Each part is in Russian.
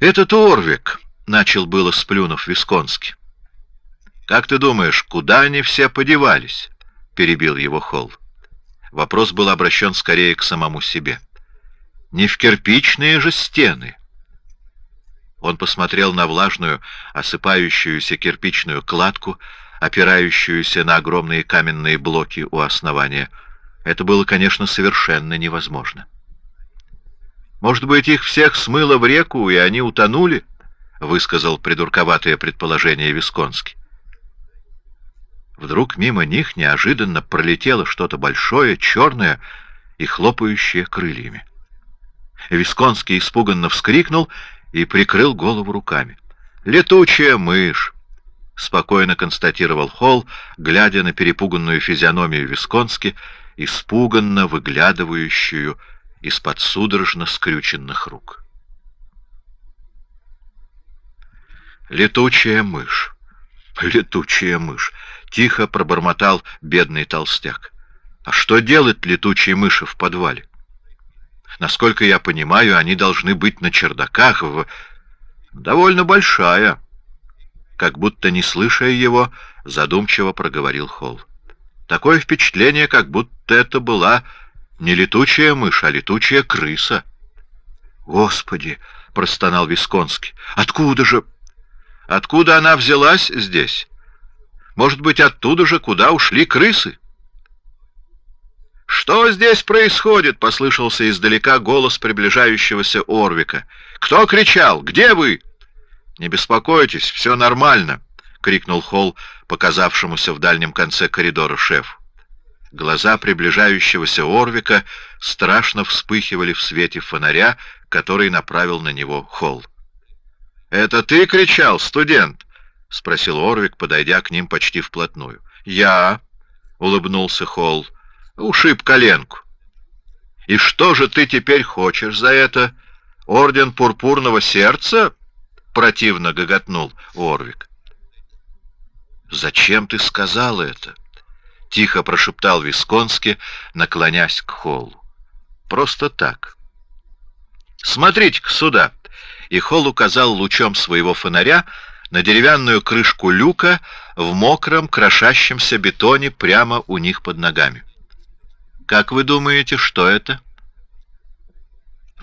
«Этот Орвик», — начал было сплюнув Висконский. «Как ты думаешь, куда они все подевались?» — перебил его Холл. Вопрос был обращен скорее к самому себе. «Не в кирпичные же стены». Он посмотрел на влажную, осыпающуюся кирпичную кладку, опирающуюся на огромные каменные блоки у основания. Это было, конечно, совершенно невозможно. «Может быть, их всех смыло в реку, и они утонули?» — высказал придурковатое предположение Висконский. Вдруг мимо них неожиданно пролетело что-то большое, черное и хлопающее крыльями. Висконский испуганно вскрикнул и прикрыл голову руками. «Летучая мышь!» — спокойно констатировал Холл, глядя на перепуганную физиономию Висконски, испуганно выглядывающую из-под судорожно скрюченных рук. «Летучая мышь! Летучая мышь!» — тихо пробормотал бедный толстяк. «А что делать летучие мыши в подвале? Насколько я понимаю, они должны быть на чердаках в... Довольно большая». Как будто не слышая его, задумчиво проговорил Холл. Такое впечатление, как будто это была не летучая мышь, а летучая крыса. «Господи!» — простонал Висконский. «Откуда же...» «Откуда она взялась здесь?» Может быть, оттуда же, куда ушли крысы? «Что здесь происходит?» — послышался издалека голос приближающегося Орвика. «Кто кричал? Где вы?» «Не беспокойтесь, все нормально», — крикнул Холл, показавшемуся в дальнем конце коридора шеф. Глаза приближающегося Орвика страшно вспыхивали в свете фонаря, который направил на него Холл. «Это ты кричал, студент?» — спросил Орвик, подойдя к ним почти вплотную. «Я», — улыбнулся Холл, — «ушиб коленку». «И что же ты теперь хочешь за это? Орден Пурпурного Сердца?» — противно гоготнул Орвик. «Зачем ты сказал это?» — тихо прошептал Висконски, наклонясь к Холлу. «Просто так». «Смотрите-ка сюда!» И Холл указал лучом своего фонаря на деревянную крышку люка в мокром, крошащемся бетоне прямо у них под ногами. «Как вы думаете, что это?»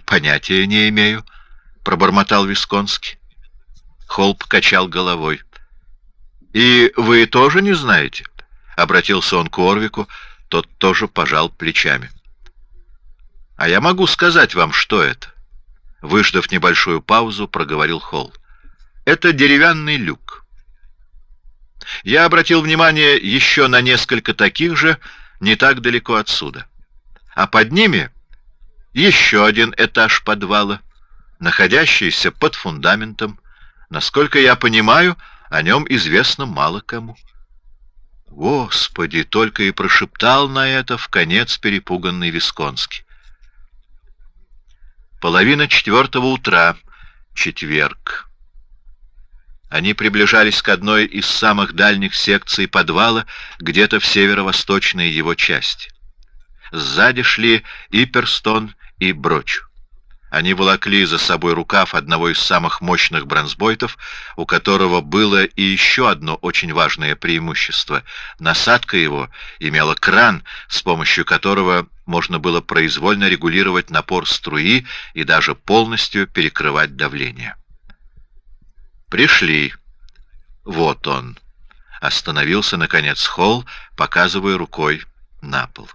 «Понятия не имею», — пробормотал Висконский. Холп качал головой. «И вы тоже не знаете?» — обратился он к Орвику, тот тоже пожал плечами. «А я могу сказать вам, что это?» Выждав небольшую паузу, проговорил Холл. Это деревянный люк. Я обратил внимание еще на несколько таких же, не так далеко отсюда. А под ними еще один этаж подвала, находящийся под фундаментом. Насколько я понимаю, о нем известно мало кому. Господи, только и прошептал на это в конец перепуганный Висконский. Половина четвертого утра, четверг. Они приближались к одной из самых дальних секций подвала, где-то в северо-восточной его части. Сзади шли и Перстон, и Броч. Они волокли за собой рукав одного из самых мощных бронзбойтов, у которого было и еще одно очень важное преимущество. Насадка его имела кран, с помощью которого можно было произвольно регулировать напор струи и даже полностью перекрывать давление. «Пришли. Вот он». Остановился, наконец, Холл, показывая рукой на пол.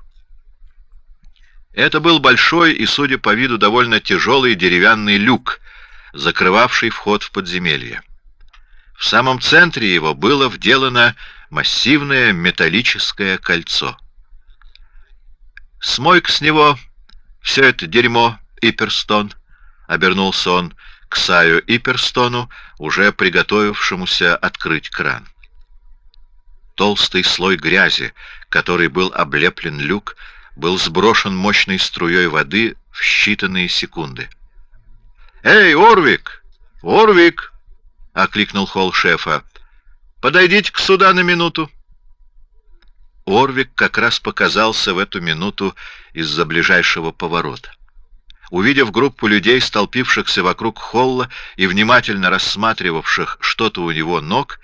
Это был большой и, судя по виду, довольно тяжелый деревянный люк, закрывавший вход в подземелье. В самом центре его было вделано массивное металлическое кольцо. «Смой-ка с него все это дерьмо, Иперстон», — обернулся он к Саю Иперстону, уже приготовившемуся открыть кран. Толстый слой грязи, который был облеплен люк, был сброшен мощной струей воды в считанные секунды. «Эй, Орвик! Орвик!» — окликнул холл шефа. «Подойдите-ка сюда на минуту». Орвик как раз показался в эту минуту из-за ближайшего поворота. Увидев группу людей, столпившихся вокруг холла и внимательно рассматривавших что-то у него ног,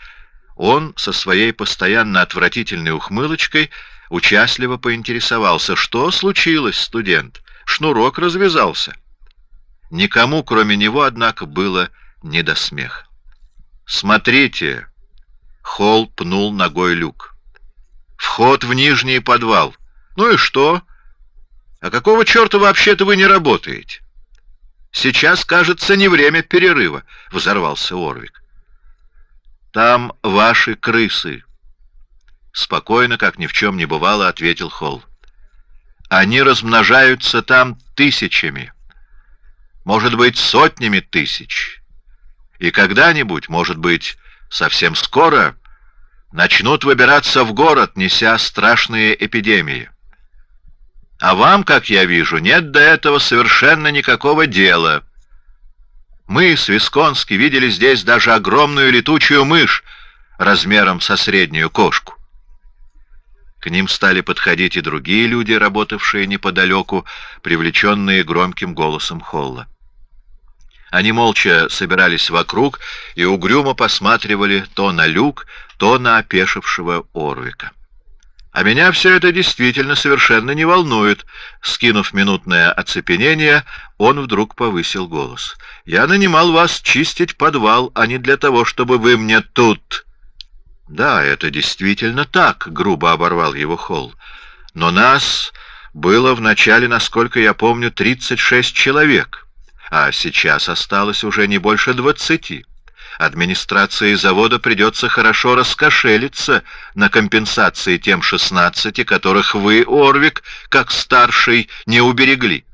он со своей постоянно отвратительной ухмылочкой участливо поинтересовался, что случилось, студент. Шнурок развязался. Никому, кроме него, однако, было не до смеха. «Смотрите!» — Холл пнул ногой люк. «Вход в нижний подвал. Ну и что? А какого черта вообще-то вы не работаете?» «Сейчас, кажется, не время перерыва», — взорвался Орвик. «Там ваши крысы», — спокойно, как ни в чем не бывало, ответил Холл. «Они размножаются там тысячами, может быть, сотнями тысяч, и когда-нибудь, может быть, совсем скоро, начнут выбираться в город, неся страшные эпидемии. А вам, как я вижу, нет до этого совершенно никакого дела». Мы с Висконски видели здесь даже огромную летучую мышь размером со среднюю кошку. К ним стали подходить и другие люди, работавшие неподалеку, привлеченные громким голосом Холла. Они молча собирались вокруг и угрюмо посматривали то на люк, то на опешившего Орвика. А меня все это действительно совершенно не волнует. Скинув минутное оцепенение, он вдруг повысил голос. Я нанимал вас чистить подвал, а не для того, чтобы вы мне тут... Да, это действительно так, грубо оборвал его Холл. Но нас было вначале, насколько я помню, 36 человек, а сейчас осталось уже не больше двадцати администрации завода придется хорошо раскошелиться на компенсации тем шестнадцати, которых вы, Орвик, как старший, не уберегли.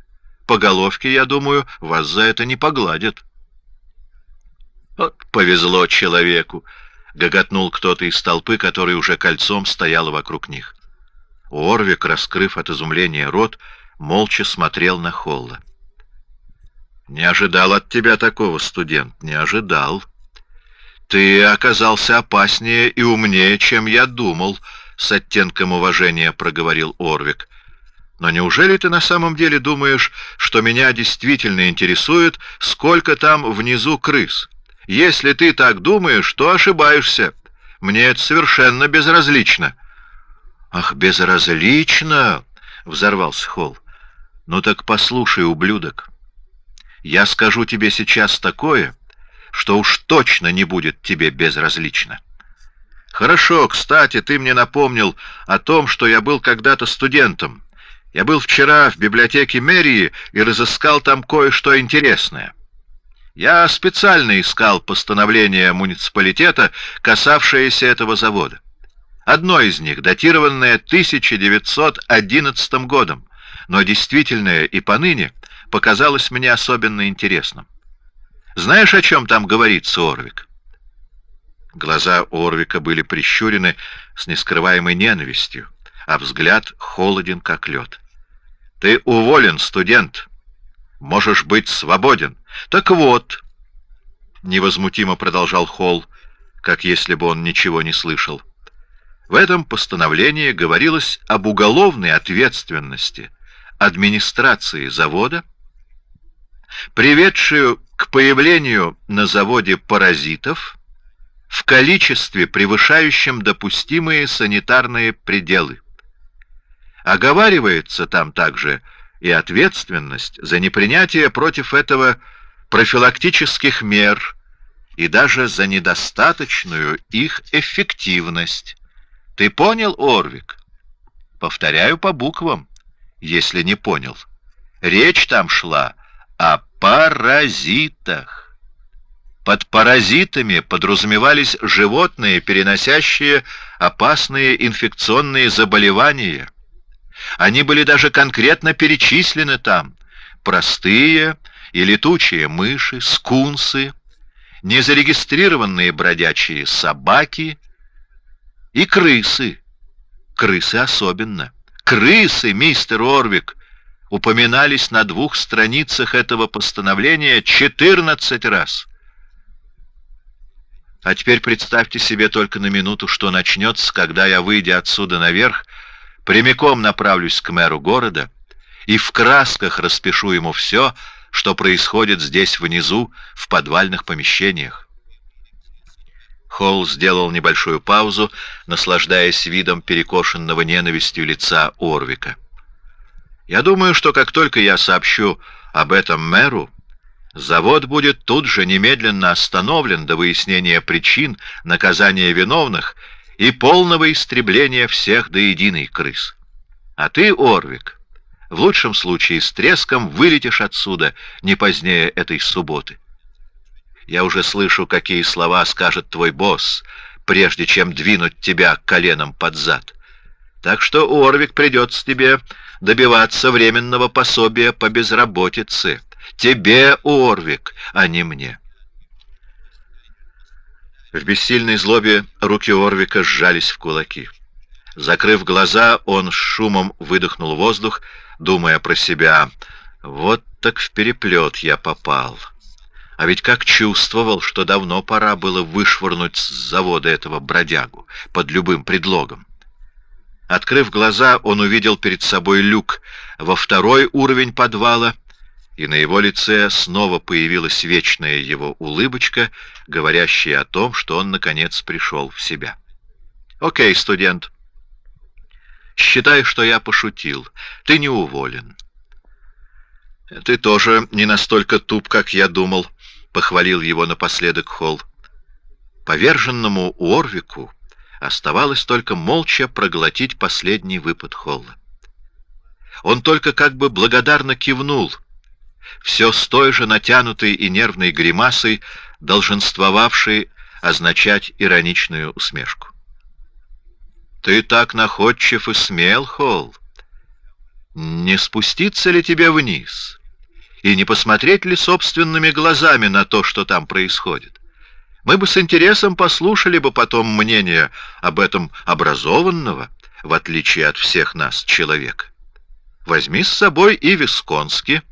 По головке, я думаю, вас за это не погладят. Вот повезло человеку, — гоготнул кто-то из толпы, который уже кольцом стоял вокруг них. Орвик, раскрыв от изумления рот, молча смотрел на Холла. «Не ожидал от тебя такого, студент, не ожидал», «Ты оказался опаснее и умнее, чем я думал», — с оттенком уважения проговорил Орвик. «Но неужели ты на самом деле думаешь, что меня действительно интересует, сколько там внизу крыс? Если ты так думаешь, то ошибаешься. Мне это совершенно безразлично». «Ах, безразлично!» — взорвался Холл. «Ну так послушай, ублюдок, я скажу тебе сейчас такое...» что уж точно не будет тебе безразлично. Хорошо, кстати, ты мне напомнил о том, что я был когда-то студентом. Я был вчера в библиотеке мэрии и разыскал там кое-что интересное. Я специально искал постановление муниципалитета, касавшееся этого завода. Одно из них, датированное 1911 годом, но действительное и поныне, показалось мне особенно интересным. Знаешь, о чем там говорится, Орвик?» Глаза Орвика были прищурены с нескрываемой ненавистью, а взгляд холоден, как лед. «Ты уволен, студент. Можешь быть свободен. Так вот...» Невозмутимо продолжал Холл, как если бы он ничего не слышал. В этом постановлении говорилось об уголовной ответственности администрации завода, приведшую к появлению на заводе паразитов в количестве, превышающем допустимые санитарные пределы. Оговаривается там также и ответственность за непринятие против этого профилактических мер и даже за недостаточную их эффективность. Ты понял, Орвик? Повторяю по буквам, если не понял. Речь там шла о паразитах. Под паразитами подразумевались животные, переносящие опасные инфекционные заболевания. Они были даже конкретно перечислены там. Простые и летучие мыши, скунсы, незарегистрированные бродячие собаки и крысы. Крысы особенно. Крысы, мистер Орвик, упоминались на двух страницах этого постановления 14 раз. А теперь представьте себе только на минуту, что начнется, когда я, выйдя отсюда наверх, прямиком направлюсь к мэру города и в красках распишу ему все, что происходит здесь внизу, в подвальных помещениях. Холл сделал небольшую паузу, наслаждаясь видом перекошенного ненавистью лица Орвика. «Я думаю, что как только я сообщу об этом мэру, завод будет тут же немедленно остановлен до выяснения причин наказания виновных и полного истребления всех до единой крыс. А ты, Орвик, в лучшем случае с треском вылетишь отсюда не позднее этой субботы. Я уже слышу, какие слова скажет твой босс, прежде чем двинуть тебя коленом под зад. Так что, Орвик, придется тебе добиваться временного пособия по безработице. Тебе, Орвик, а не мне. В бессильной злобе руки Орвика сжались в кулаки. Закрыв глаза, он шумом выдохнул воздух, думая про себя, «Вот так в переплет я попал». А ведь как чувствовал, что давно пора было вышвырнуть с завода этого бродягу под любым предлогом. Открыв глаза, он увидел перед собой люк во второй уровень подвала, и на его лице снова появилась вечная его улыбочка, говорящая о том, что он, наконец, пришел в себя. «Окей, студент. Считай, что я пошутил. Ты не уволен». «Ты тоже не настолько туп, как я думал», — похвалил его напоследок Холл. Поверженному Уорвику оставалось только молча проглотить последний выпад Холла. Он только как бы благодарно кивнул, все с той же натянутой и нервной гримасой, долженствовавшей означать ироничную усмешку. «Ты так находчив и смел, Холл! Не спуститься ли тебе вниз?» и не посмотреть ли собственными глазами на то, что там происходит. Мы бы с интересом послушали бы потом мнение об этом образованного, в отличие от всех нас, человека. Возьми с собой и Висконски.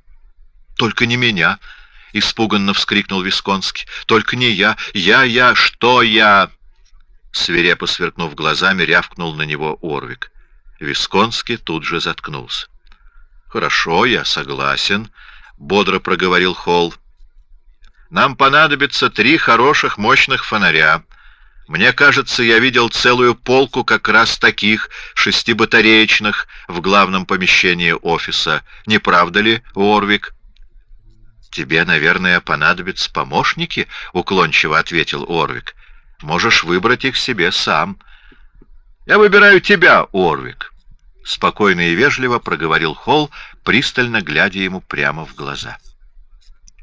Только не меня, — испуганно вскрикнул Висконски. Только не я. Я, я, что я? Свирепо сверкнув глазами, рявкнул на него Орвик. Висконски тут же заткнулся. «Хорошо, я согласен», бодро проговорил Холл. Нам понадобится три хороших мощных фонаря. Мне кажется, я видел целую полку как раз таких шестибатареечных в главном помещении офиса. Не правда ли, Уорвик? Тебе, наверное, понадобятся помощники, уклончиво ответил Уорвик. Можешь выбрать их себе сам. Я выбираю тебя, Уорвик. Спокойно и вежливо проговорил Холл, пристально глядя ему прямо в глаза.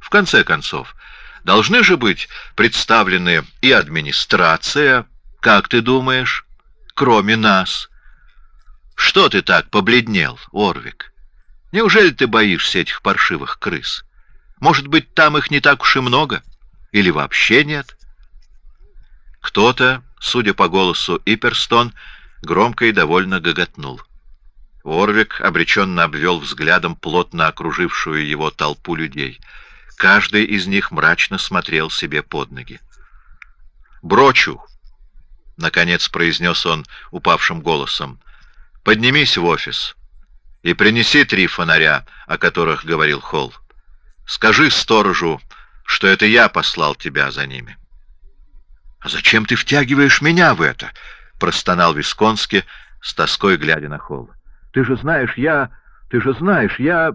В конце концов, должны же быть представлены и администрация, как ты думаешь, кроме нас. Что ты так побледнел, Орвик? Неужели ты боишься этих паршивых крыс? Может быть, там их не так уж и много? Или вообще нет? Кто-то, судя по голосу Иперстон, громко и довольно гоготнул. Орвик обреченно обвел взглядом плотно окружившую его толпу людей. Каждый из них мрачно смотрел себе под ноги. «Брочу!» — наконец произнес он упавшим голосом. «Поднимись в офис и принеси три фонаря, о которых говорил Холл. Скажи сторожу, что это я послал тебя за ними». «А зачем ты втягиваешь меня в это?» — простонал Висконски, с тоской глядя на Холла. Ты же знаешь, я... Ты же знаешь, я...»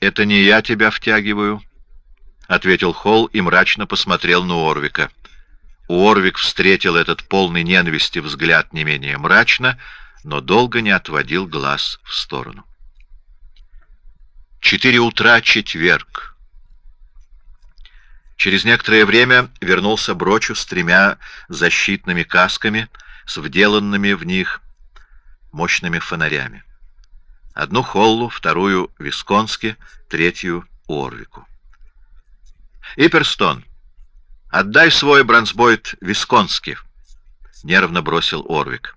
«Это не я тебя втягиваю», — ответил Холл и мрачно посмотрел на Орвика. Уорвик встретил этот полный ненависти взгляд не менее мрачно, но долго не отводил глаз в сторону. Четыре утра, четверг. Через некоторое время вернулся Брочу с тремя защитными касками, с вделанными в них мощными фонарями. Одну Холлу, вторую Висконски, третью Орвику. «Иперстон, отдай свой бронзбойт Висконски!» — нервно бросил Орвик.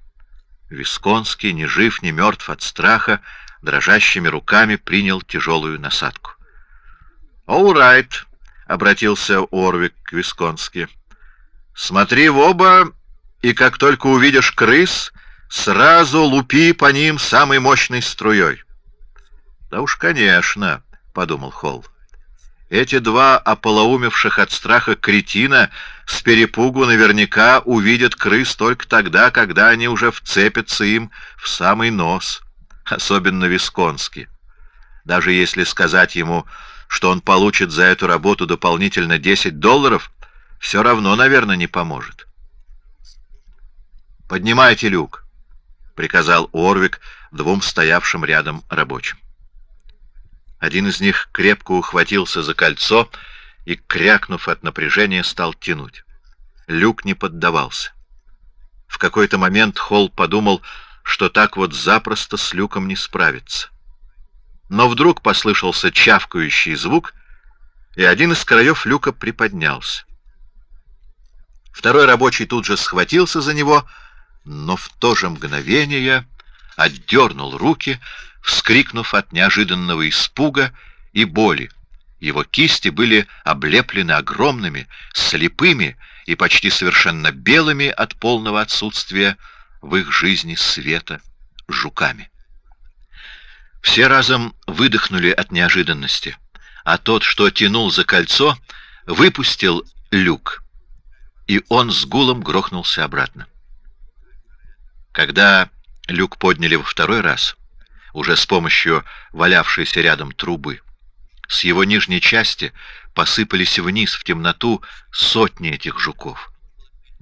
Висконский, ни жив, ни мертв от страха, дрожащими руками принял тяжелую насадку. «All right», — обратился Орвик к Висконски. «Смотри в оба, и как только увидишь крыс, сразу лупи по ним самой мощной струей. «Да уж, конечно», — подумал Холл. «Эти два ополоумевших от страха кретина с перепугу наверняка увидят крыс только тогда, когда они уже вцепятся им в самый нос, особенно Висконский. Даже если сказать ему, что он получит за эту работу дополнительно 10 долларов, все равно, наверное, не поможет. «Поднимайте люк», — приказал Орвик двум стоявшим рядом рабочим. Один из них крепко ухватился за кольцо и, крякнув от напряжения, стал тянуть. Люк не поддавался. В какой-то момент Холл подумал, что так вот запросто с люком не справится. Но вдруг послышался чавкающий звук, и один из краев люка приподнялся. Второй рабочий тут же схватился за него, но в то же мгновение отдернул руки, вскрикнув от неожиданного испуга и боли. Его кисти были облеплены огромными, слепыми и почти совершенно белыми от полного отсутствия в их жизни света жуками. Все разом выдохнули от неожиданности, а тот, что тянул за кольцо, выпустил люк, и он с гулом грохнулся обратно. Когда люк подняли во второй раз, уже с помощью валявшейся рядом трубы, с его нижней части посыпались вниз в темноту сотни этих жуков.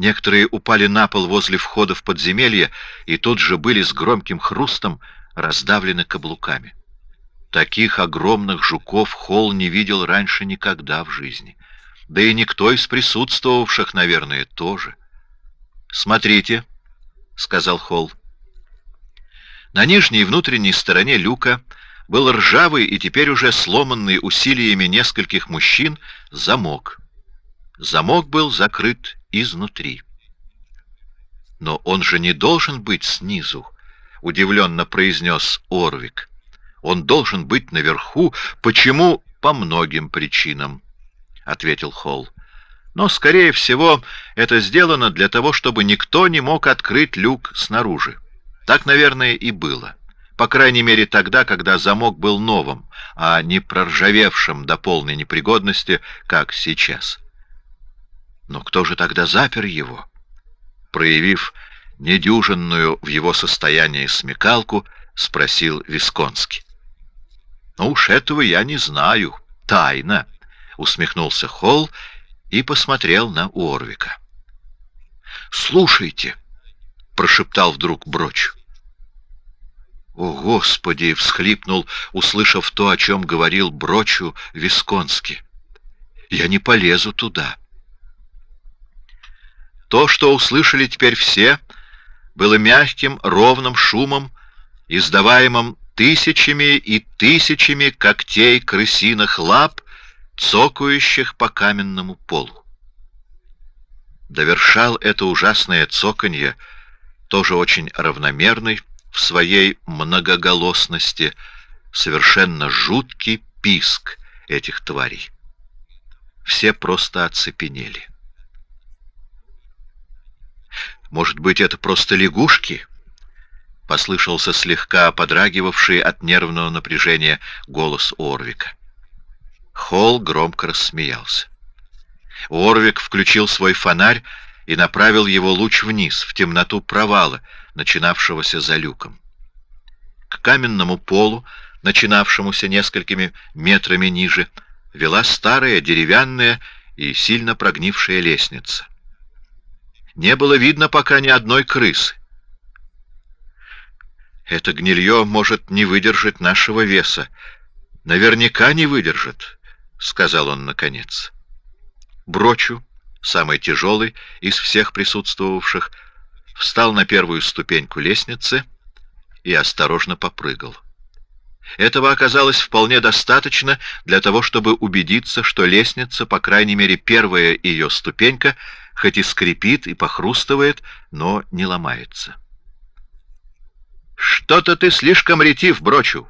Некоторые упали на пол возле входа в подземелье и тут же были с громким хрустом раздавлены каблуками. Таких огромных жуков Холл не видел раньше никогда в жизни. Да и никто из присутствовавших, наверное, тоже. «Смотрите», — сказал Холл. На нижней внутренней стороне люка был ржавый и теперь уже сломанный усилиями нескольких мужчин замок. Замок был закрыт изнутри. «Но он же не должен быть снизу», — удивленно произнес Орвик. «Он должен быть наверху. Почему? По многим причинам», — ответил Холл. «Но, скорее всего, это сделано для того, чтобы никто не мог открыть люк снаружи. Так, наверное, и было. По крайней мере, тогда, когда замок был новым, а не проржавевшим до полной непригодности, как сейчас. Но кто же тогда запер его? Проявив недюжинную в его состоянии смекалку, спросил Висконский. «Ну уж этого я не знаю. Тайна!» — усмехнулся Холл и посмотрел на Уорвика. «Слушайте!» — прошептал вдруг Броч. «О, Господи!» — всхлипнул, услышав то, о чем говорил Брочу Висконски. «Я не полезу туда». То, что услышали теперь все, было мягким, ровным шумом, издаваемым тысячами и тысячами когтей крысиных лап, цокающих по каменному полу. Довершал это ужасное цоканье, тоже очень равномерный, в своей многоголосности совершенно жуткий писк этих тварей. Все просто оцепенели. «Может быть, это просто лягушки?» — послышался слегка подрагивавший от нервного напряжения голос Орвика. Холл громко рассмеялся. Орвик включил свой фонарь и направил его луч вниз, в темноту провала, начинавшегося за люком. К каменному полу, начинавшемуся несколькими метрами ниже, вела старая деревянная и сильно прогнившая лестница. Не было видно пока ни одной крысы. Это гнилье может не выдержать нашего веса. Наверняка не выдержит, — сказал он наконец. Брочу, самый тяжелый из всех присутствовавших, встал на первую ступеньку лестницы и осторожно попрыгал. Этого оказалось вполне достаточно для того, чтобы убедиться, что лестница, по крайней мере первая ее ступенька, хоть и скрипит и похрустывает, но не ломается. «Что-то ты слишком ретив, Брочу!»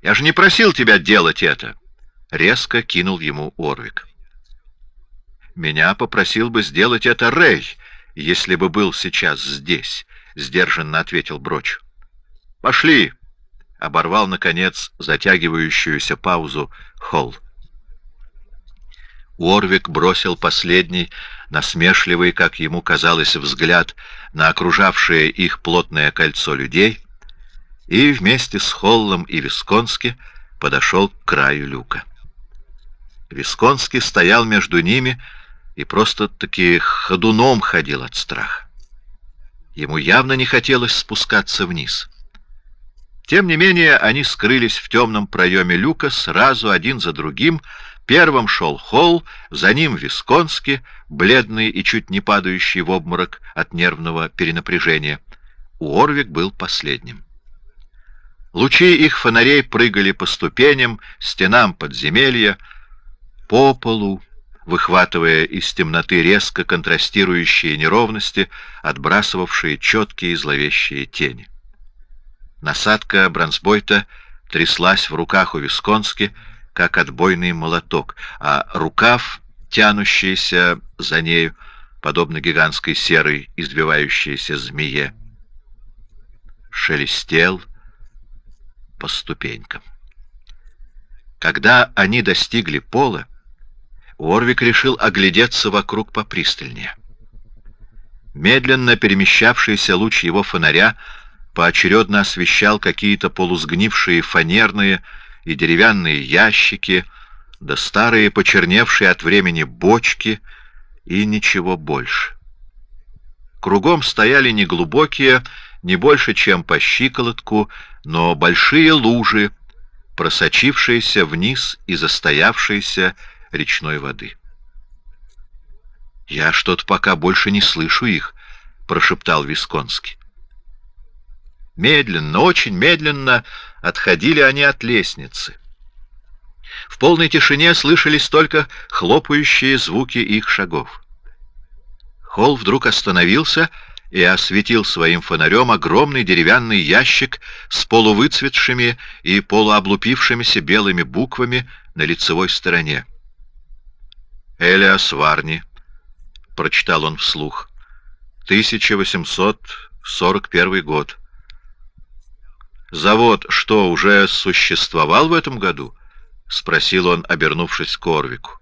«Я же не просил тебя делать это!» — резко кинул ему Орвик. «Меня попросил бы сделать это Рэй, если бы был сейчас здесь», — сдержанно ответил Броч. «Пошли!» — оборвал, наконец, затягивающуюся паузу Холл. Уорвик бросил последний, насмешливый, как ему казалось, взгляд на окружавшее их плотное кольцо людей и вместе с Холлом и Висконски подошел к краю люка. Висконский стоял между ними и просто-таки ходуном ходил от страха. Ему явно не хотелось спускаться вниз. Тем не менее, они скрылись в темном проеме люка сразу один за другим. Первым шел Холл, за ним Висконски, бледный и чуть не падающий в обморок от нервного перенапряжения. Уорвик был последним. Лучи их фонарей прыгали по ступеням, стенам подземелья, по полу, выхватывая из темноты резко контрастирующие неровности, отбрасывавшие четкие зловещие тени. Насадка бронзбойта тряслась в руках у Висконски, как отбойный молоток, а рукав, тянущийся за нею, подобно гигантской серой извивающейся змее, шелестел по ступенькам. Когда они достигли пола, Уорвик решил оглядеться вокруг попристальнее. Медленно перемещавшийся луч его фонаря поочередно освещал какие-то полусгнившие фанерные и деревянные ящики, да старые почерневшие от времени бочки и ничего больше. Кругом стояли неглубокие, не больше, чем по щиколотку, но большие лужи, просочившиеся вниз и застоявшиеся речной воды. «Я что-то пока больше не слышу их», — прошептал Висконский. Медленно, очень медленно отходили они от лестницы. В полной тишине слышались только хлопающие звуки их шагов. Холл вдруг остановился и осветил своим фонарем огромный деревянный ящик с полувыцветшими и полуоблупившимися белыми буквами на лицевой стороне. «Элиас Варни», — прочитал он вслух, — «1841 год». «Завод что, уже существовал в этом году?» — спросил он, обернувшись к Орвику.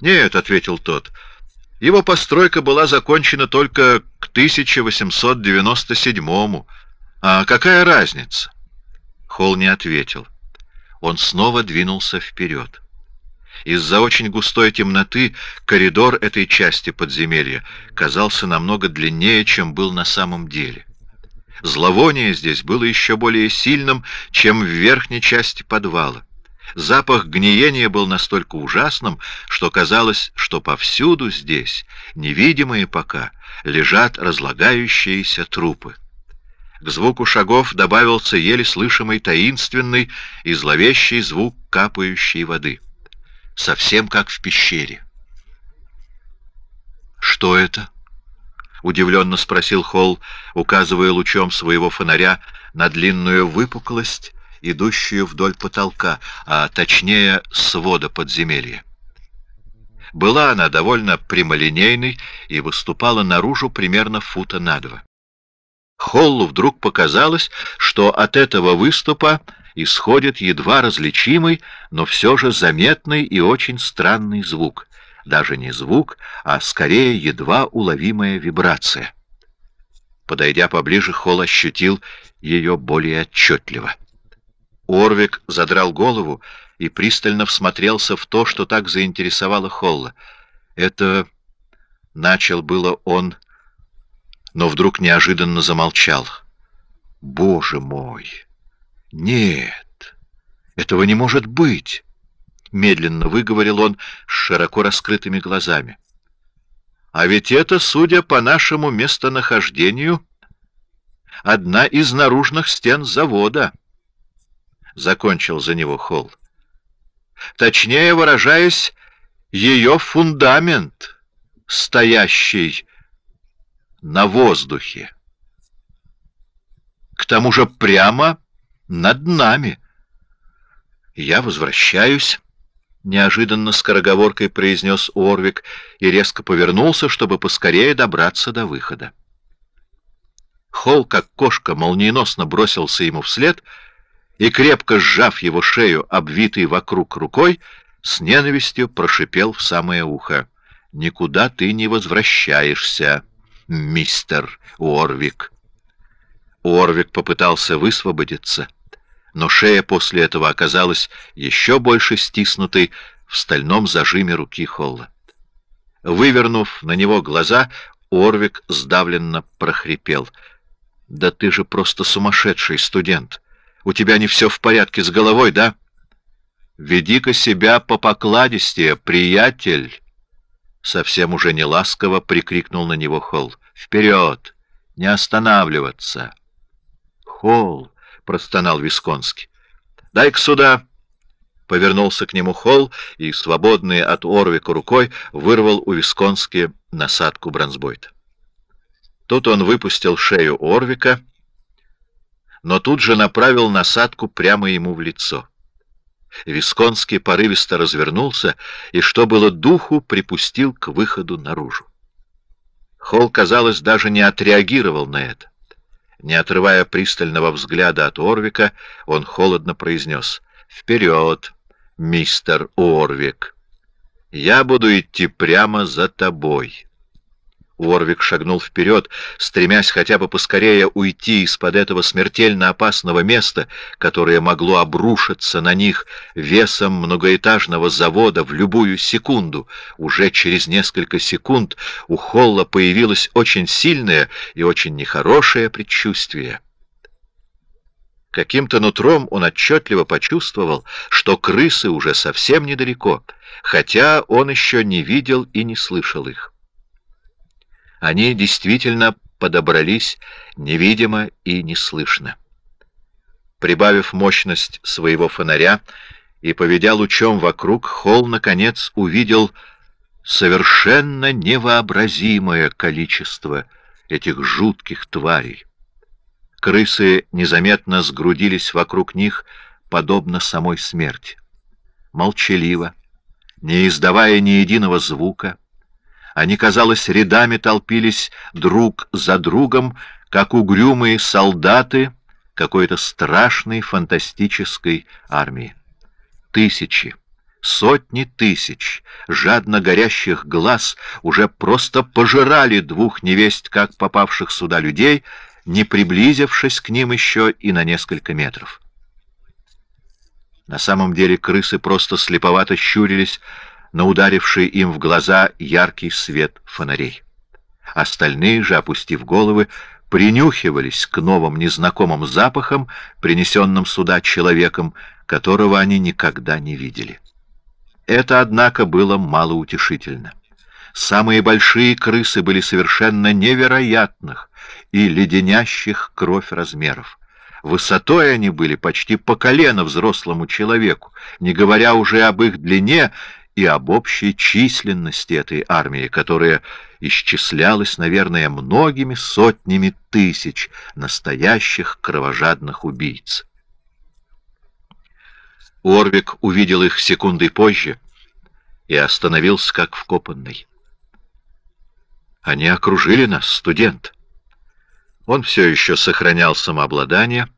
«Нет», — ответил тот, — «его постройка была закончена только к 1897-му. А какая разница?» Холл не ответил. Он снова двинулся вперед. Из-за очень густой темноты коридор этой части подземелья казался намного длиннее, чем был на самом деле. Зловоние здесь было еще более сильным, чем в верхней части подвала. Запах гниения был настолько ужасным, что казалось, что повсюду здесь, невидимые пока, лежат разлагающиеся трупы. К звуку шагов добавился еле слышимый таинственный и зловещий звук капающей воды. Совсем как в пещере. «Что это?» Удивленно спросил Холл, указывая лучом своего фонаря на длинную выпуклость, идущую вдоль потолка, а точнее свода подземелья. Была она довольно прямолинейной и выступала наружу примерно фута на два. Холлу вдруг показалось, что от этого выступа исходит едва различимый, но все же заметный и очень странный звук даже не звук, а скорее едва уловимая вибрация. Подойдя поближе, Холл ощутил ее более отчетливо. Орвик задрал голову и пристально всмотрелся в то, что так заинтересовало Холла. Это... Начал было он, но вдруг неожиданно замолчал. «Боже мой! Нет! Этого не может быть!» — медленно выговорил он с широко раскрытыми глазами. «А ведь это, судя по нашему местонахождению, одна из наружных стен завода», — закончил за него Холл. «Точнее выражаясь, ее фундамент, стоящий на воздухе. К тому же прямо над нами. Я возвращаюсь» неожиданно скороговоркой произнес Орвик и резко повернулся, чтобы поскорее добраться до выхода. Холл, как кошка, молниеносно бросился ему вслед и, крепко сжав его шею, обвитой вокруг рукой, с ненавистью прошипел в самое ухо. «Никуда ты не возвращаешься, мистер Уорвик». Уорвик попытался высвободиться, но шея после этого оказалась еще больше стиснутой в стальном зажиме руки Холла. Вывернув на него глаза, Орвик сдавленно прохрипел. «Да ты же просто сумасшедший студент! У тебя не все в порядке с головой, да?» «Веди-ка себя по покладистее, приятель!» Совсем уже не ласково прикрикнул на него Холл. «Вперед! Не останавливаться!» «Холл!» — простонал Висконский. «Дай-ка сюда!» Повернулся к нему Холл и, свободный от Орвика рукой, вырвал у Висконски насадку бронзбойта. Тут он выпустил шею Орвика, но тут же направил насадку прямо ему в лицо. Висконский порывисто развернулся и, что было духу, припустил к выходу наружу. Холл, казалось, даже не отреагировал на это. Не отрывая пристального взгляда от Орвика, он холодно произнес «Вперед, мистер Орвик! Я буду идти прямо за тобой». Уорвик шагнул вперед, стремясь хотя бы поскорее уйти из-под этого смертельно опасного места, которое могло обрушиться на них весом многоэтажного завода в любую секунду. Уже через несколько секунд у Холла появилось очень сильное и очень нехорошее предчувствие. Каким-то нутром он отчетливо почувствовал, что крысы уже совсем недалеко, хотя он еще не видел и не слышал их. Они действительно подобрались невидимо и неслышно. Прибавив мощность своего фонаря и поведя лучом вокруг, Холл, наконец, увидел совершенно невообразимое количество этих жутких тварей. Крысы незаметно сгрудились вокруг них, подобно самой смерти. Молчаливо, не издавая ни единого звука, они, казалось, рядами толпились друг за другом, как угрюмые солдаты какой-то страшной фантастической армии. Тысячи, сотни тысяч жадно горящих глаз уже просто пожирали двух невесть, как попавших сюда людей, не приблизившись к ним еще и на несколько метров. На самом деле крысы просто слеповато щурились, на ударивший им в глаза яркий свет фонарей. Остальные же, опустив головы, принюхивались к новым незнакомым запахам, принесенным сюда человеком, которого они никогда не видели. Это, однако, было малоутешительно. Самые большие крысы были совершенно невероятных и леденящих кровь размеров. Высотой они были почти по колено взрослому человеку, не говоря уже об их длине и об общей численности этой армии, которая исчислялась, наверное, многими сотнями тысяч настоящих кровожадных убийц. Орвик увидел их секундой позже и остановился как вкопанный. Они окружили нас, студент. Он все еще сохранял самообладание,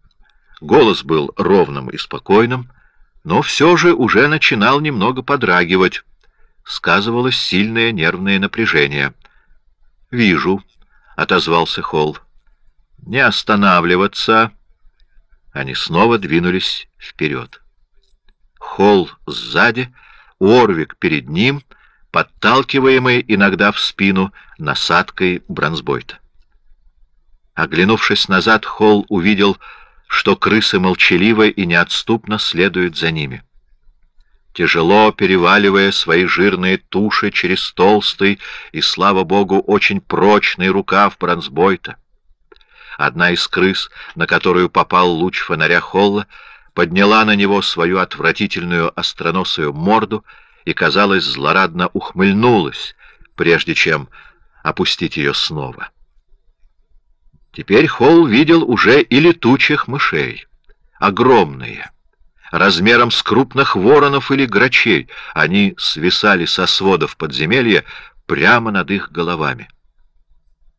голос был ровным и спокойным, но все же уже начинал немного подрагивать. Сказывалось сильное нервное напряжение. «Вижу», — отозвался Холл. «Не останавливаться». Они снова двинулись вперед. Холл сзади, Орвик перед ним, подталкиваемый иногда в спину насадкой бронзбойта. Оглянувшись назад, Холл увидел что крысы молчаливо и неотступно следуют за ними. Тяжело переваливая свои жирные туши через толстый и, слава богу, очень прочный рукав бронзбойта. Одна из крыс, на которую попал луч фонаря Холла, подняла на него свою отвратительную остроносую морду и, казалось, злорадно ухмыльнулась, прежде чем опустить ее снова. Теперь Холл видел уже и летучих мышей. Огромные, размером с крупных воронов или грачей, они свисали со сводов подземелья прямо над их головами.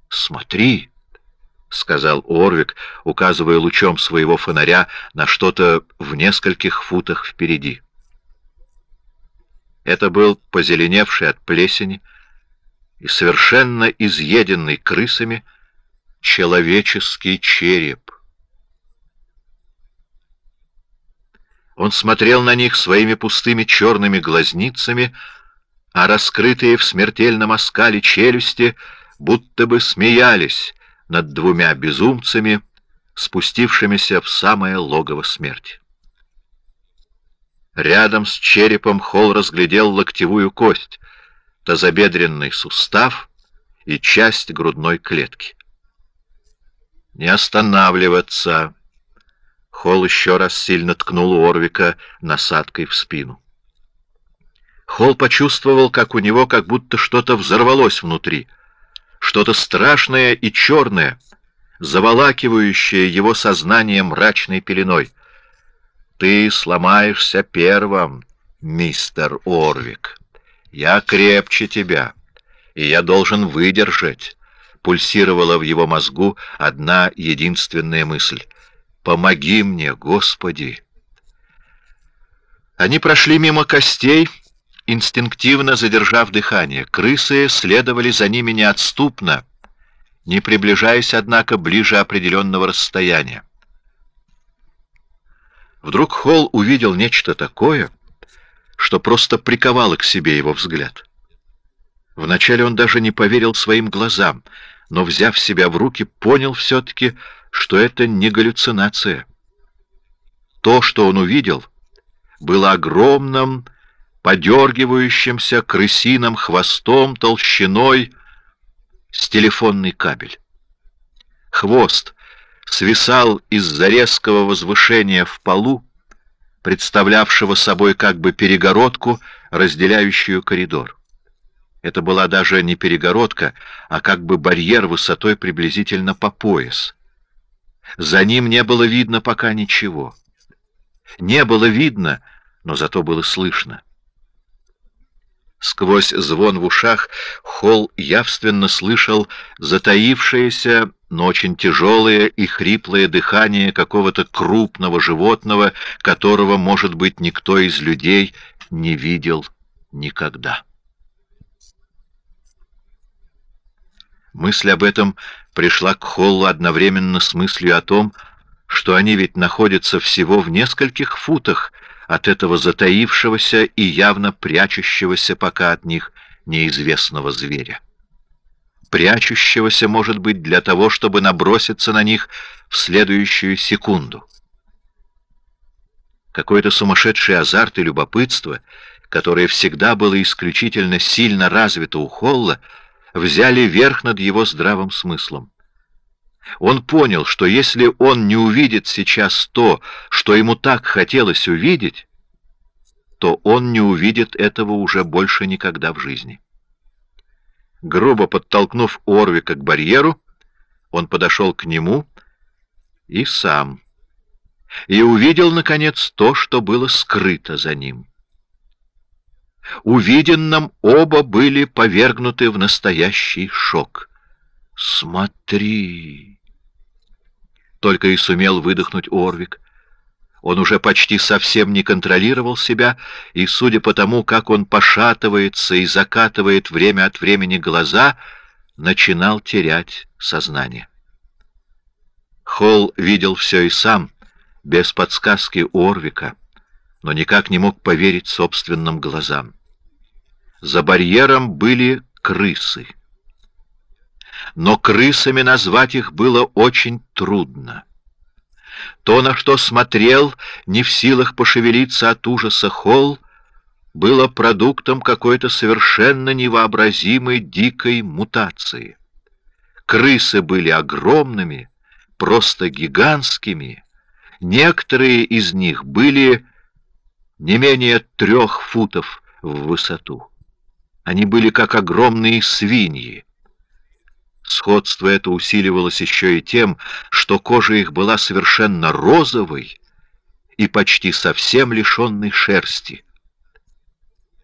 «Смотри!» — сказал Орвик, указывая лучом своего фонаря на что-то в нескольких футах впереди. Это был позеленевший от плесени и совершенно изъеденный крысами человеческий череп. Он смотрел на них своими пустыми черными глазницами, а раскрытые в смертельном оскале челюсти будто бы смеялись над двумя безумцами, спустившимися в самое логово смерти. Рядом с черепом Холл разглядел локтевую кость, тазобедренный сустав и часть грудной клетки. «Не останавливаться!» Холл еще раз сильно ткнул Орвика насадкой в спину. Холл почувствовал, как у него как будто что-то взорвалось внутри, что-то страшное и черное, заволакивающее его сознание мрачной пеленой. «Ты сломаешься первым, мистер Орвик. Я крепче тебя, и я должен выдержать». Пульсировала в его мозгу одна единственная мысль. «Помоги мне, Господи!» Они прошли мимо костей, инстинктивно задержав дыхание. Крысы следовали за ними неотступно, не приближаясь, однако, ближе определенного расстояния. Вдруг Холл увидел нечто такое, что просто приковало к себе его взгляд. Вначале он даже не поверил своим глазам, но, взяв себя в руки, понял все-таки, что это не галлюцинация. То, что он увидел, было огромным, подергивающимся крысиным хвостом толщиной с телефонный кабель. Хвост свисал из-за резкого возвышения в полу, представлявшего собой как бы перегородку, разделяющую коридор. Это была даже не перегородка, а как бы барьер высотой приблизительно по пояс. За ним не было видно пока ничего. Не было видно, но зато было слышно. Сквозь звон в ушах Холл явственно слышал затаившееся, но очень тяжелое и хриплое дыхание какого-то крупного животного, которого, может быть, никто из людей не видел никогда. Мысль об этом пришла к Холлу одновременно с мыслью о том, что они ведь находятся всего в нескольких футах от этого затаившегося и явно прячущегося пока от них неизвестного зверя. Прячущегося, может быть, для того, чтобы наброситься на них в следующую секунду. Какой-то сумасшедший азарт и любопытство, которое всегда было исключительно сильно развито у Холла, взяли верх над его здравым смыслом. Он понял, что если он не увидит сейчас то, что ему так хотелось увидеть, то он не увидит этого уже больше никогда в жизни. Грубо подтолкнув Орвика к барьеру, он подошел к нему и сам, и увидел, наконец, то, что было скрыто за ним. Увиденном оба были повергнуты в настоящий шок. «Смотри!» Только и сумел выдохнуть Орвик. Он уже почти совсем не контролировал себя, и, судя по тому, как он пошатывается и закатывает время от времени глаза, начинал терять сознание. Холл видел все и сам, без подсказки Орвика, но никак не мог поверить собственным глазам. За барьером были крысы. Но крысами назвать их было очень трудно. То, на что смотрел, не в силах пошевелиться от ужаса Холл, было продуктом какой-то совершенно невообразимой дикой мутации. Крысы были огромными, просто гигантскими. Некоторые из них были не менее трех футов в высоту. Они были как огромные свиньи. Сходство это усиливалось еще и тем, что кожа их была совершенно розовой и почти совсем лишенной шерсти.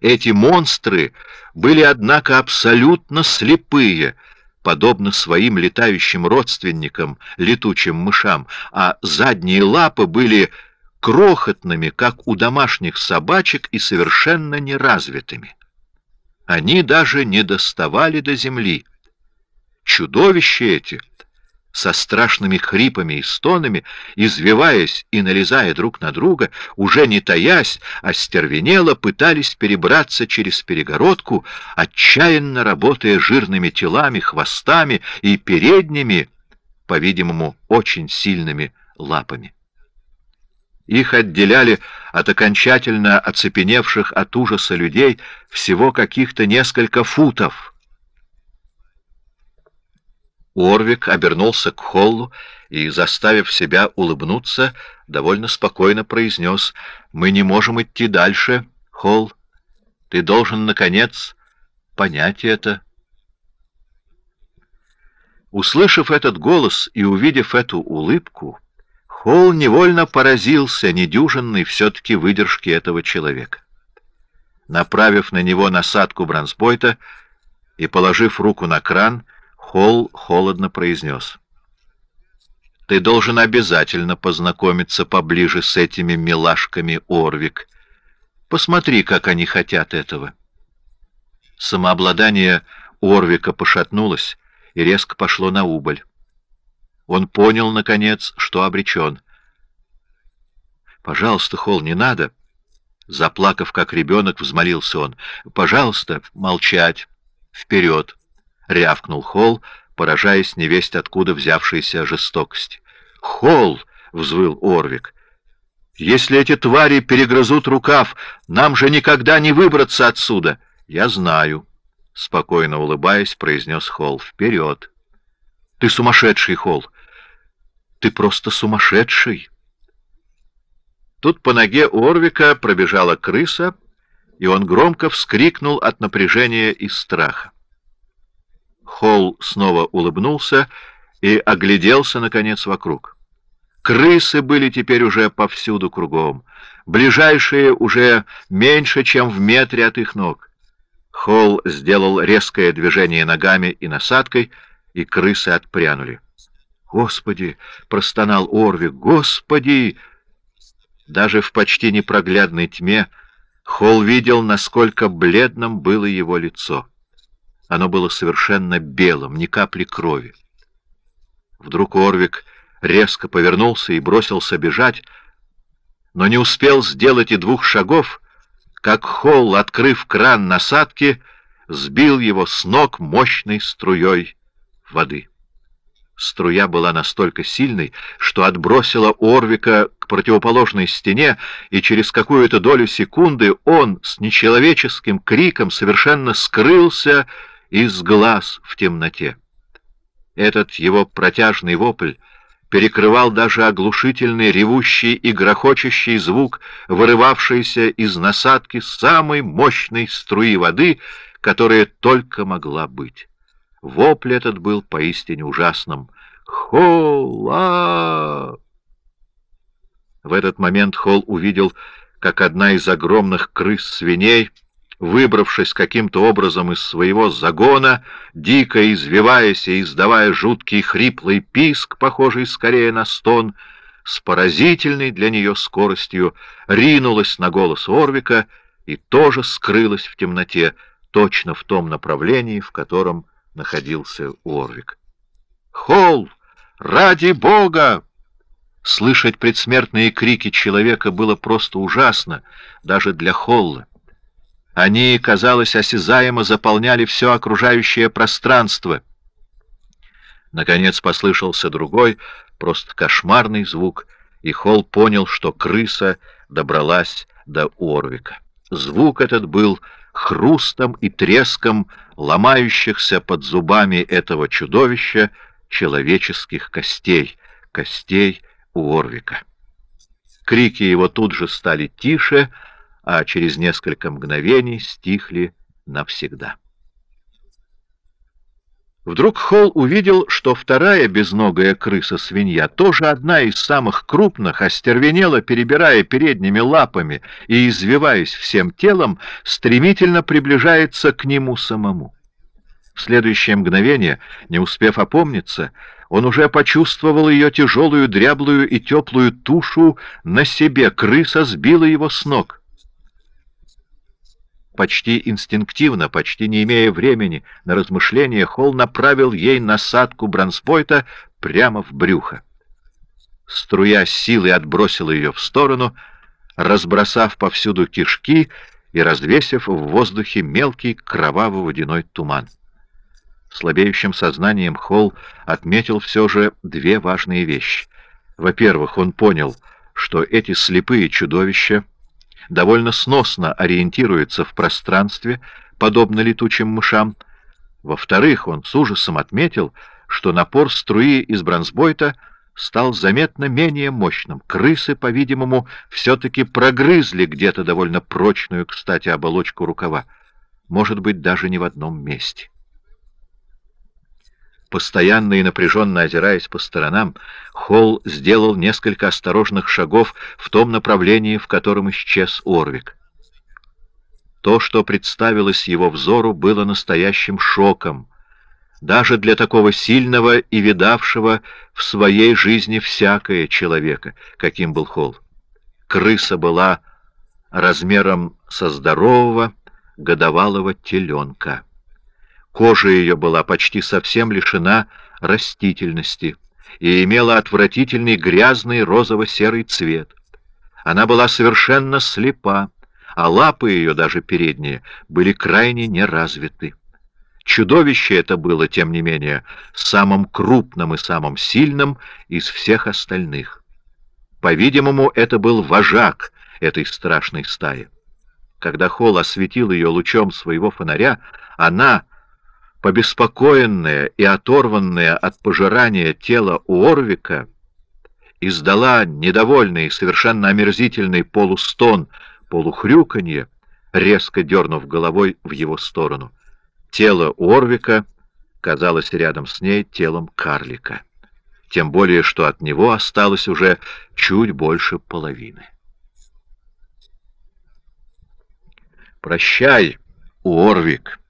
Эти монстры были, однако, абсолютно слепые, подобно своим летающим родственникам, летучим мышам, а задние лапы были крохотными, как у домашних собачек, и совершенно неразвитыми. Они даже не доставали до земли. Чудовища эти — со страшными хрипами и стонами, извиваясь и налезая друг на друга, уже не таясь, остервенело пытались перебраться через перегородку, отчаянно работая жирными телами, хвостами и передними, по-видимому, очень сильными лапами. Их отделяли от окончательно оцепеневших от ужаса людей всего каких-то несколько футов — Уорвик обернулся к Холлу и, заставив себя улыбнуться, довольно спокойно произнес, «Мы не можем идти дальше, Холл. Ты должен, наконец, понять это». Услышав этот голос и увидев эту улыбку, Холл невольно поразился недюжинной все-таки выдержке этого человека. Направив на него насадку бронзбойта и положив руку на кран, Холл холодно произнес. «Ты должен обязательно познакомиться поближе с этими милашками, Орвик. Посмотри, как они хотят этого». Самообладание Орвика пошатнулось и резко пошло на убыль. Он понял, наконец, что обречен. «Пожалуйста, Холл, не надо!» Заплакав, как ребенок, взмолился он. «Пожалуйста, молчать! Вперед!» — рявкнул Холл, поражаясь невесть откуда взявшейся жестокости. «Холл!» — взвыл Орвик. «Если эти твари перегрызут рукав, нам же никогда не выбраться отсюда!» «Я знаю», — спокойно улыбаясь, произнес Холл. «Вперед!» «Ты сумасшедший, Холл! Ты просто сумасшедший!» Тут по ноге Орвика пробежала крыса, и он громко вскрикнул от напряжения и страха. Холл снова улыбнулся и огляделся, наконец, вокруг. Крысы были теперь уже повсюду кругом. Ближайшие уже меньше, чем в метре от их ног. Холл сделал резкое движение ногами и насадкой, и крысы отпрянули. «Господи!» — простонал Орвик. «Господи!» Даже в почти непроглядной тьме Холл видел, насколько бледным было его лицо. Оно было совершенно белым, ни капли крови. Вдруг Орвик резко повернулся и бросился бежать, но не успел сделать и двух шагов, как Холл, открыв кран насадки, сбил его с ног мощной струей воды. Струя была настолько сильной, что отбросила Орвика к противоположной стене, и через какую-то долю секунды он с нечеловеческим криком совершенно скрылся из глаз в темноте. Этот его протяжный вопль перекрывал даже оглушительный ревущий и грохочущий звук, вырывавшийся из насадки самой мощной струи воды, которая только могла быть. Вопль этот был поистине ужасным. «Холла!» В этот момент Холл увидел, как одна из огромных крыс-свиней — выбравшись каким-то образом из своего загона, дико извиваясь и издавая жуткий хриплый писк, похожий скорее на стон, с поразительной для нее скоростью ринулась на голос Орвика и тоже скрылась в темноте, точно в том направлении, в котором находился Орвик. «Холл! Ради Бога!» Слышать предсмертные крики человека было просто ужасно, даже для Холла. Они, казалось, осязаемо заполняли все окружающее пространство. Наконец послышался другой, просто кошмарный звук, и Холл понял, что крыса добралась до Орвика. Звук этот был хрустом и треском ломающихся под зубами этого чудовища человеческих костей, костей Уорвика. Крики его тут же стали тише, а через несколько мгновений стихли навсегда. Вдруг Холл увидел, что вторая безногая крыса-свинья, тоже одна из самых крупных, остервенела, перебирая передними лапами и извиваясь всем телом, стремительно приближается к нему самому. В следующее мгновение, не успев опомниться, он уже почувствовал ее тяжелую, дряблую и теплую тушу на себе. Крыса сбила его с ног. Почти инстинктивно, почти не имея времени на размышления, Холл направил ей насадку бронспойта прямо в брюхо. Струя силы отбросила ее в сторону, разбросав повсюду кишки и развесив в воздухе мелкий кроваво-водяной туман. Слабеющим сознанием Холл отметил все же две важные вещи. Во-первых, он понял, что эти слепые чудовища довольно сносно ориентируются в пространстве, подобно летучим мышам. Во-вторых, он с ужасом отметил, что напор струи из бронзбойта стал заметно менее мощным. Крысы, по-видимому, все-таки прогрызли где-то довольно прочную, кстати, оболочку рукава. Может быть, даже не в одном месте. Постоянно и напряженно озираясь по сторонам, Холл сделал несколько осторожных шагов в том направлении, в котором исчез Орвик. То, что представилось его взору, было настоящим шоком, даже для такого сильного и видавшего в своей жизни всякое человека, каким был Холл. Крыса была размером со здорового годовалого теленка. Кожа ее была почти совсем лишена растительности и имела отвратительный грязный розово-серый цвет. Она была совершенно слепа, а лапы ее, даже передние, были крайне неразвиты. Чудовище это было, тем не менее, самым крупным и самым сильным из всех остальных. По-видимому, это был вожак этой страшной стаи. Когда Холл осветил ее лучом своего фонаря, она побеспокоенная и оторванная от пожирания тела Уорвика, издала недовольный, совершенно омерзительный полустон, полухрюканье, резко дернув головой в его сторону. Тело Уорвика казалось рядом с ней телом карлика, тем более, что от него осталось уже чуть больше половины. «Прощай, Уорвик!» —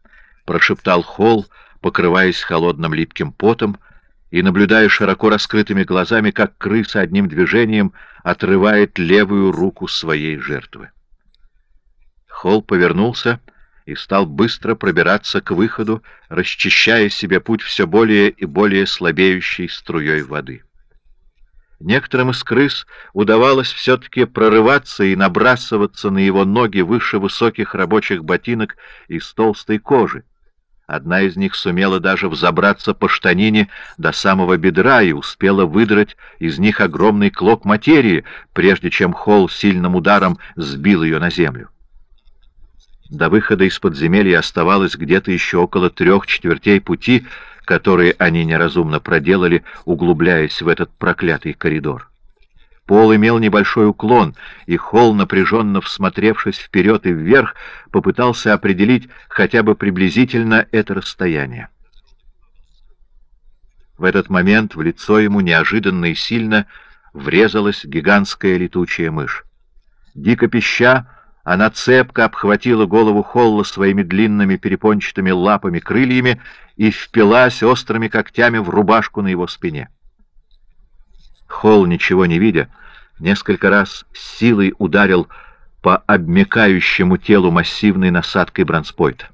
прошептал Холл, покрываясь холодным липким потом и наблюдая широко раскрытыми глазами, как крыса одним движением отрывает левую руку своей жертвы. Холл повернулся и стал быстро пробираться к выходу, расчищая себе путь все более и более слабеющей струей воды. Некоторым из крыс удавалось все-таки прорываться и набрасываться на его ноги выше высоких рабочих ботинок из толстой кожи, Одна из них сумела даже взобраться по штанине до самого бедра и успела выдрать из них огромный клок материи, прежде чем Холл сильным ударом сбил ее на землю. До выхода из подземелья оставалось где-то еще около трех четвертей пути, которые они неразумно проделали, углубляясь в этот проклятый коридор. Пол имел небольшой уклон, и Холл, напряженно всмотревшись вперед и вверх, попытался определить хотя бы приблизительно это расстояние. В этот момент в лицо ему неожиданно и сильно врезалась гигантская летучая мышь. Дико пища, она цепко обхватила голову Холла своими длинными перепончатыми лапами-крыльями и впилась острыми когтями в рубашку на его спине. Холл, ничего не видя, несколько раз силой ударил по обмекающему телу массивной насадкой бронспойта.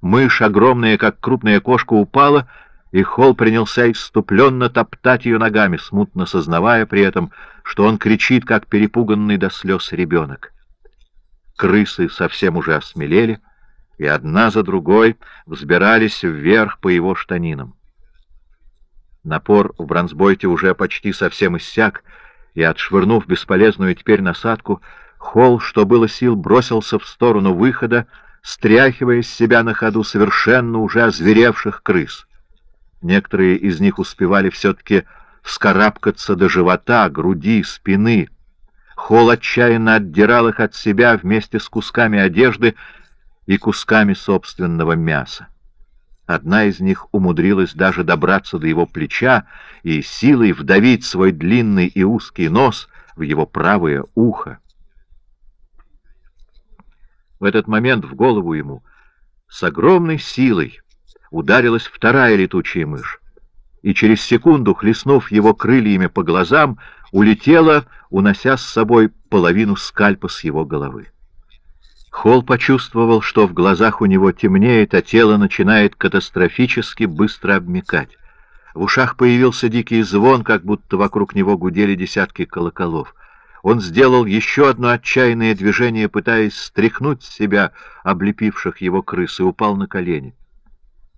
Мышь, огромная, как крупная кошка, упала, и Холл принялся иступленно топтать ее ногами, смутно сознавая при этом, что он кричит, как перепуганный до слез ребенок. Крысы совсем уже осмелели, и одна за другой взбирались вверх по его штанинам. Напор в бронзбойте уже почти совсем иссяк, и, отшвырнув бесполезную теперь насадку, Холл, что было сил, бросился в сторону выхода, стряхивая с себя на ходу совершенно уже озверевших крыс. Некоторые из них успевали все-таки вскарабкаться до живота, груди, спины. Холл отчаянно отдирал их от себя вместе с кусками одежды и кусками собственного мяса. Одна из них умудрилась даже добраться до его плеча и силой вдавить свой длинный и узкий нос в его правое ухо. В этот момент в голову ему с огромной силой ударилась вторая летучая мышь, и через секунду, хлестнув его крыльями по глазам, улетела, унося с собой половину скальпа с его головы. Холл почувствовал, что в глазах у него темнеет, а тело начинает катастрофически быстро обмекать. В ушах появился дикий звон, как будто вокруг него гудели десятки колоколов. Он сделал еще одно отчаянное движение, пытаясь стряхнуть с себя облепивших его крыс, и упал на колени.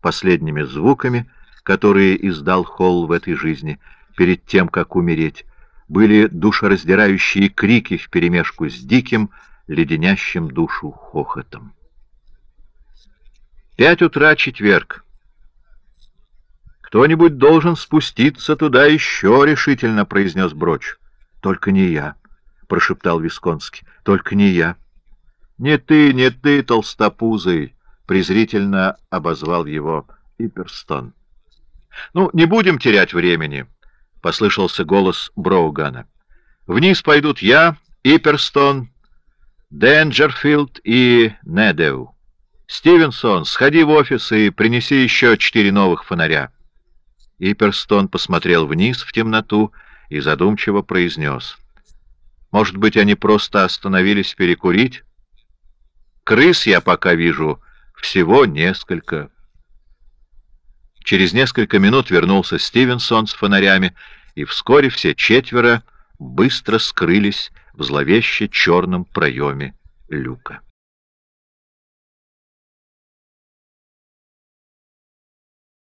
Последними звуками, которые издал Холл в этой жизни, перед тем, как умереть, были душераздирающие крики вперемешку с диким, леденящим душу хохотом. Пять утра, четверг. «Кто-нибудь должен спуститься туда еще», — решительно произнес Броч. «Только не я», — прошептал Висконский. «Только не я». «Не ты, не ты, толстопузый», — презрительно обозвал его Иперстон. «Ну, не будем терять времени», — послышался голос Броугана. «Вниз пойдут я, Иперстон, Денджерфилд и Недеу. Стивенсон, сходи в офис и принеси еще четыре новых фонаря». Иперстон посмотрел вниз в темноту и задумчиво произнес. «Может быть, они просто остановились перекурить? Крыс я пока вижу всего несколько». Через несколько минут вернулся Стивенсон с фонарями, и вскоре все четверо быстро скрылись в зловеще черном проеме люка.